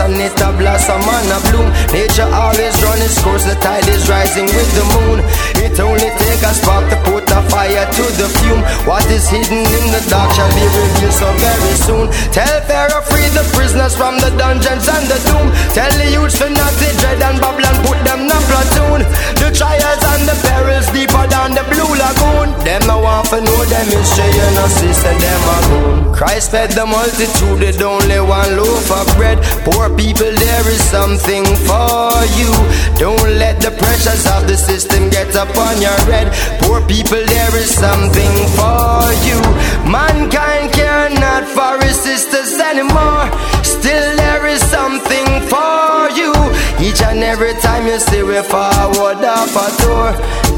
And it a blossom and a bloom. Nature always run its course, the tide is rising with the moon. It only take a spark to put a fire to the fume. What is hidden in the dark shall be revealed so very soon. Tell Pharaoh free the prisoners from the dungeons and the doom. Tell the youths to not dread and and put them in platoon. The trials and the perils deeper than the blue lagoon. Them no want to know them history, you know, sister, them a. Christ fed the multitude with only one loaf of bread. Poor people, there is something for you. Don't let the pressures of the system get upon your head. Poor people, there is something for you. Mankind care not for his sisters anymore. Still, there is something for you. Each and every time you see we forward off a tour,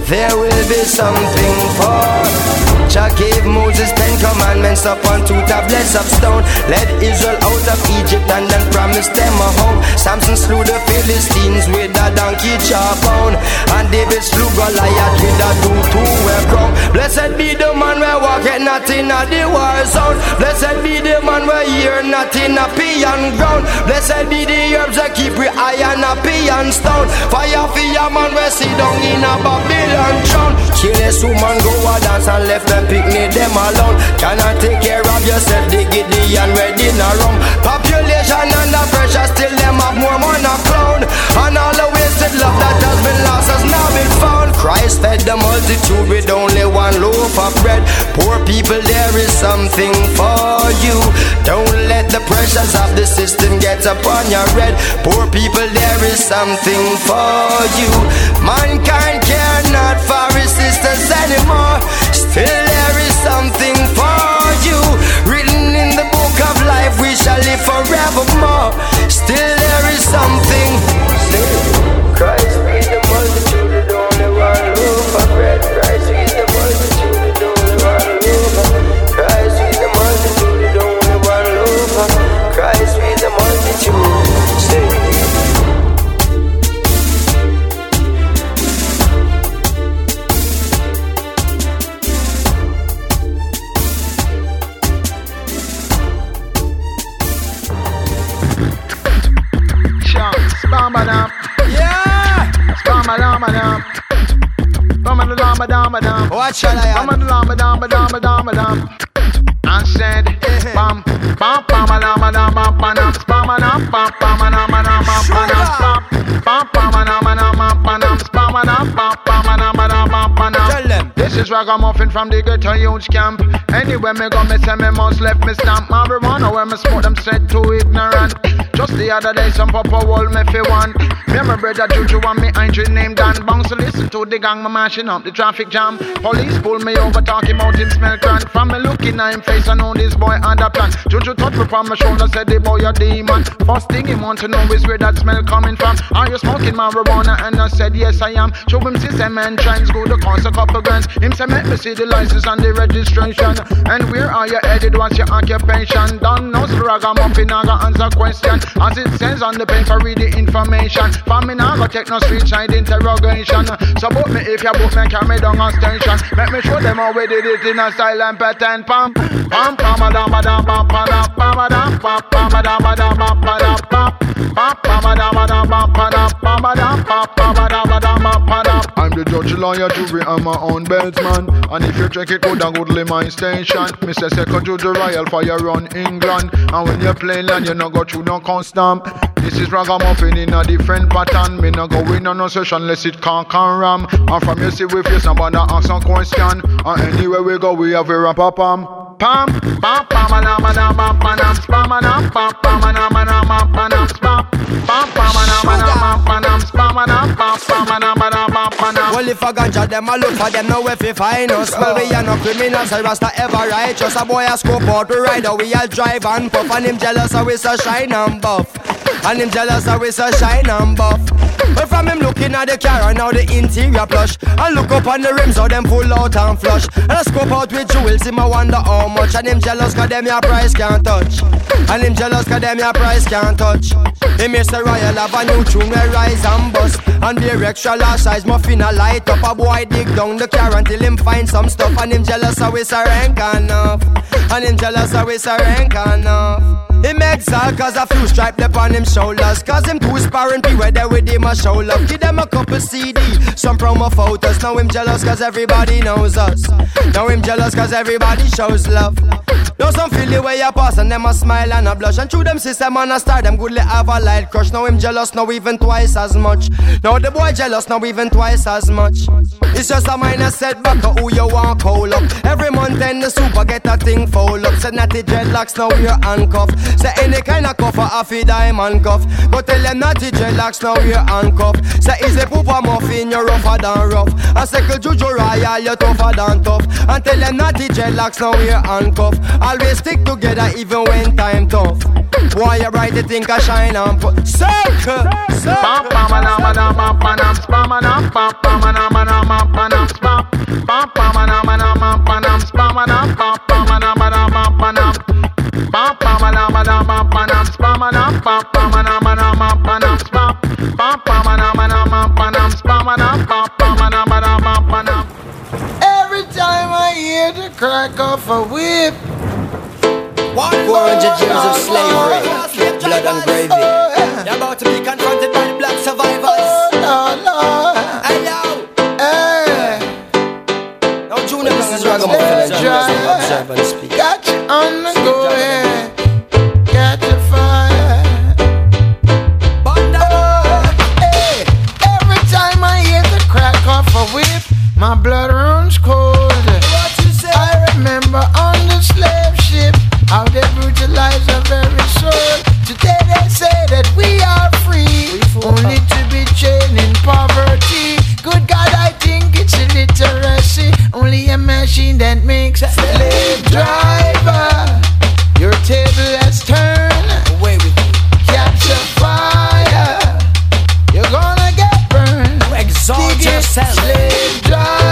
there will be something for. Jah gave Moses ten commandments upon two tablets of stone. Led Israel out of Egypt and then promised them a home. Samson slew the Philistines with donkey jawbone. And David slew Goliath with a two-two crown. Blessed be the man where walk it not in a the war zone. Blessed be the man where hear not in a peon ground. Blessed be the herbs that keep we iron a peon stone. Fire for your man where sit down in a Babylon throne. Kill this woman, go a dance and left them picnic them alone. Cannot take care of yourself, they get the and ready in a rum. Population under pressure, still them have more man a clown. And all the wasted love that has been lost has now been found. Christ fed the multitude with only one loaf of bread. Poor people, there is something for you. Don't let the pressures of the system get upon your head. Poor people, there is something for you. Mankind care not for his sisters anymore. Still, there is something for you. Written in the book of life, we shall live forevermore. Still, there is something. Spam-a-dam. Yeah! Spam-a-dam-a-dam. Spam-a-dam-a-dam-a-dam. What shall I have? Spam-a-dam-a-dam-a-dam-a-dam. And said, bam, bam, bam, a dam, a dam, bam, bam, dam, spam, a dam, bam, bam, dam, dam, bam, bam, dam, spam, bam, bam, a dam, a dam, bam, bam, This is ragamuffin from the ghetto youth camp. Anywhere me go, me say me must left me stamp. Marijuana where me smoke them said too ignorant. Just the other day, some papa wall me fi one. Me and my brother Juju and me Andrew named Dan Bounce to listen to the gang, me mashing up the traffic jam. Police pull me over, talking about him smell crank. From me looking at him face, I know this boy under plan. Juju touch me from my shoulder, said the boy a demon. First thing he want to know is where that smell coming from. Are you smoking marijuana? And I said yes I am. Show him system and trends, go to cost a couple grand. Him say make me see the license and the registration. And where are you headed? What's your occupation? Don't know ragamuffin, I got answer question. As it says on the paper, read the information. For me now, go take no street side interrogation. So book me if you book me, carry down on station. Make me show them how we did it in a silent pattern. Pam, pam, pam, a dam, a dam, pam, pam, pam, a dam, pam, pam, a dam, a dam, pam, pam, pam, pam, pam, a dam, a dam, pam, pam, pam, a dam, pam, pam, a dam, a dam, pam, pam. I'm the judge, lawyer, jury, and my own beltsman. And if you check it, go down, to my station. Mr. Second Judge Royal Fire run England. And when you play land, you no go through no custom. This is ragamuffin in a different pattern. Me no go in on no session unless it can't can ram. And from you see we face somebody ask some question. And anywhere we go, we have a rap a pam. Pam, pam, pam, a dam, a dam, pam, pam, a dam, pam, pam, a dam, a dam, pam, pam, dam, spam. Pam, pam, a dam, a dam, pam, pam, dam, spam, a dam, pam, pam, a dam, a dam, pam, pam, dam. Well, if a ganja them a look for them, know if we find us. Well, we are no criminals, a rasta ever righteous. A boy a scope out to ride, we all drive and puff. And him jealous, so we so shine and buff. And him jealous, so we so shine and buff. But from him looking at the car and now the interior plush. And look up on the rims, how them full out and flush. And I scope out with jewels, him I wonder how much. And him jealous cause them your price can't touch. And him jealous cause them your price can't touch. Him Mr. Royal have a new tune where rise and bust. And be extra large size muffin a light up. A boy dig down the car until him find some stuff. And him jealous it's a rank enough. And him jealous it's a rank enough. Him exalt cause a few stripe up on him shoulders. Cause him too sparring be where with him a show love Give them a couple CD, some promo photos. Now him jealous cause everybody knows us. Now him jealous cause everybody shows love. Now some feel the way you pass and them a smile and a blush. And through them system and a star them goodly have a light crush. Now him jealous now even twice as much. Now the boy jealous now even twice as much. It's just a minor setback of who you want call up. Every month then the super get a thing fold up. Said natty dreadlocks now we're handcuffed Say any kind of cuff a fi diamond cuff But tell them natty dreadlocks now we're handcuffed Say is a poop muffin you're rougher than rough A second juju royal you're tougher than tough And tell them natty dreadlocks now we're handcuffed Always stick together even when time tough Why you bright you think I shine and put Circle, circle Every time I hear the crack of a whip, 400 years of slavery, blood and gravy. They're about to be confronted by the black survivors. Oh, no, Hey yo, hey. Now Junior, this is Ragamuffin and Junior's observe and speak. got you on the my blood runs cold. I remember on the slave ship how they brutalize our very soul. Today they say that we are free, only to be chained in poverty. Good God, I think it's illiteracy. Only a machine that makes a slave driver. Your table has turned. Dig it,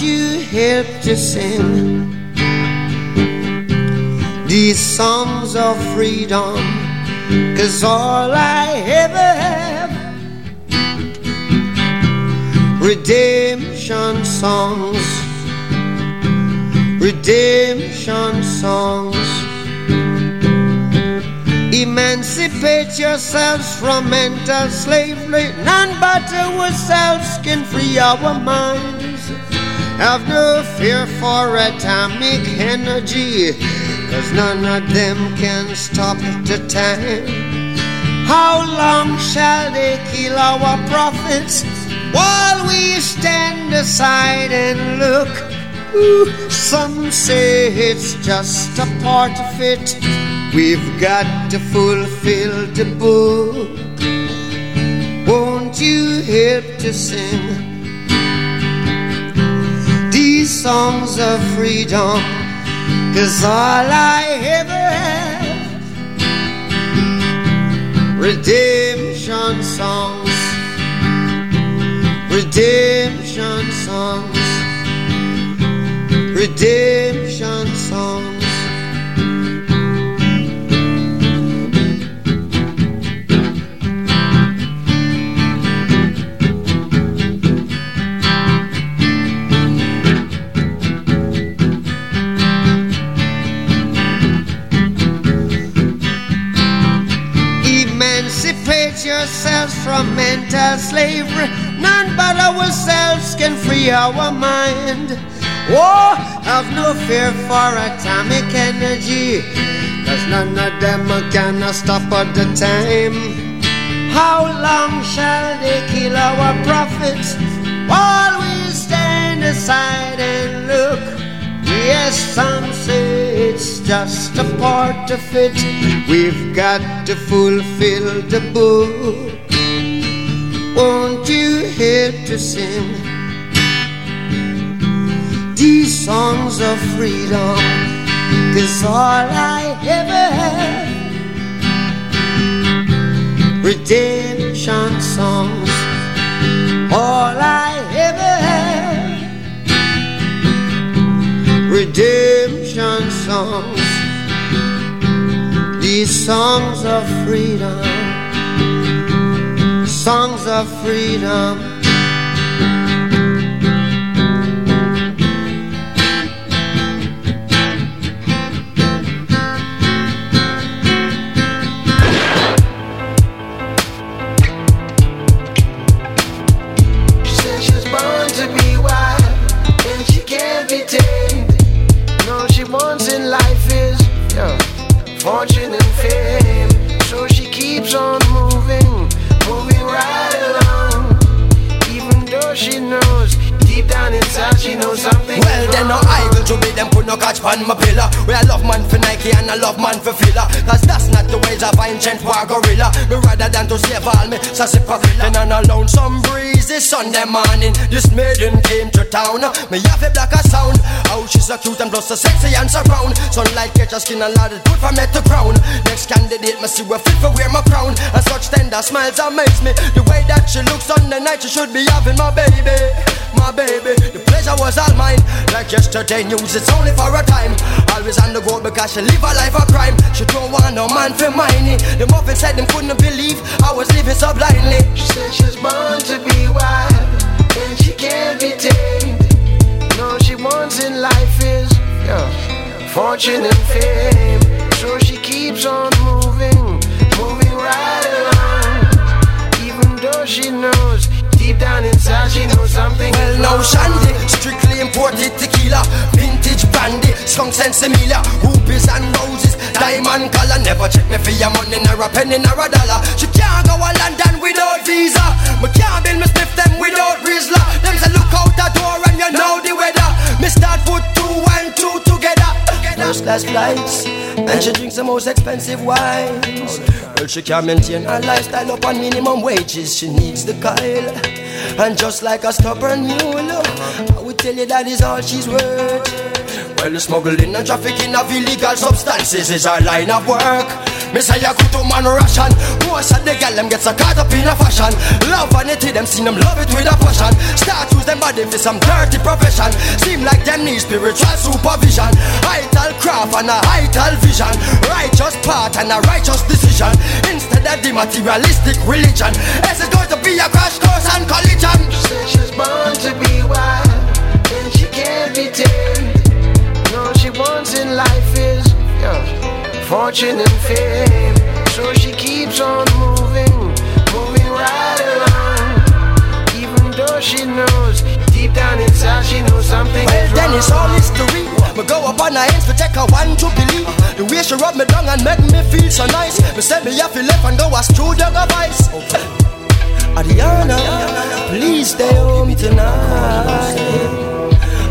You help to sing these songs of freedom? Cause all I ever have redemption songs, redemption songs. Emancipate yourselves from mental slavery. None but ourselves can free our minds. Have no fear for atomic energy, cause none of them can stop the time. How long shall they kill our prophets while we stand aside and look? Ooh, some say it's just a part of it. We've got to fulfill the book. Won't you help to sing songs of freedom? Cause all I ever have redemption songs, redemption songs, redemption free our mind. Oh, have no fear for atomic energy. Cause none of them can stop at the time. How long shall they kill our prophets while we stand aside and look? Yes, some say it's just a part of it. We've got to fulfill the book. Won't you help to sing these songs of freedom? Cause all I ever had redemption songs. All I ever had redemption songs. These songs of freedom, songs of freedom. me to no catch pan my pillar. Where I love man for Nike and I love man for filler. Cause that's not the ways of ancient war gorilla. Me rather than to save all me, so sip a Then on a lonesome breeze this Sunday morning. This maiden came to town. Me have a black a sound. Oh, she's so cute and plus so sexy and so brown. Sunlight catch her skin and lot is good from head to crown. Next candidate, me see we fit for wear my crown. And such tender smiles amaze me. The way that she looks on the night, she should be having my baby. My baby, the pleasure was all mine. Like yesterday news, it's only for a time. Always on the go because she live a life of crime. She don't want no man for mine. The muffin said them couldn't believe I was living so blindly. She said she's born to be wild, and she can't be tamed. No, she wants in life is yeah, fortune and fame. So she keeps on moving, moving right along. Even though she knows deep down inside she knows something. Well, is no wrong. shandy, strictly imported tequila, vintage brandy, skunks and similar, rubies and roses, diamond color. Never check me for your money, nor a penny, nor a dollar. She can't go to London without visa. Me can't build me sniff them without Rizla. Them say look out the door and you know the weather. Me start put two and two together. First class flights, and she drinks the most expensive wines. Well, she can't maintain her lifestyle up on minimum wages. She needs the Kyle. And just like a stubborn mule, I would tell you that is all she's worth. Well, smuggling and trafficking of illegal substances is our line of work. Me say a good man Russian. Most of the gal them gets a caught up in a fashion. Love vanity, them see them love it with a passion. Start use them body for some dirty profession. Seem like them need spiritual supervision. Vital craft and a vital vision. Righteous path and a righteous decision. Instead of the materialistic religion. Is it going to be a crash course and collision? She said she's born to be wild, and she can't be tamed. She wants in life is yeah, fortune and fame. So she keeps on moving, moving right along. Even though she knows deep down inside she knows something Well, is then wrong. it's all history. Me go up on her hands to take her one to believe. The way she rub me down and make me feel so nice. Me say me to left and go a studio vice. Adriana, please stay home tonight.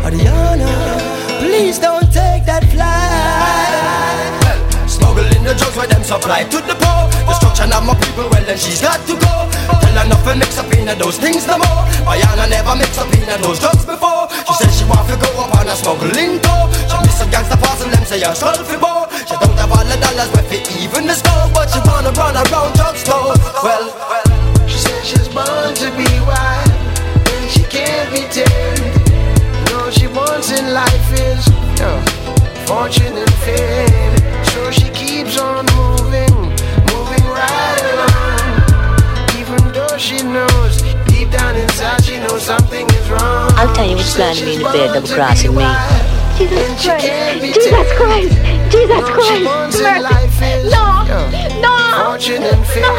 Adriana, please don't take that flight. Well, smuggling the drugs where them supply to the poor. Destruction of my people, well then she's got to go. Tell her not to mix up in those things no more. Mariana never mixed up in those drugs before. She said she want to go up on a smuggling tour. She miss some gangster parcel, them say you're skull for more. She don't have all the dollars with it, even the score, but she wanna run around drugstore. Well, well. She said she's born to be wild, and she can't be tamed. No, she wants in life is yeah, fortune and fame. So she keeps on moving, moving right along. Even though she knows deep down inside she knows something is wrong. I'll tell you what's lying me in the bed double crossing me. Jesus Christ! Jesus Christ! Jesus All she wants in Christ! life is No! yeah, No! fortune and fame. No,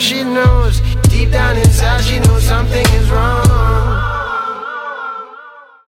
she knows. Deep down inside, she knows something is wrong.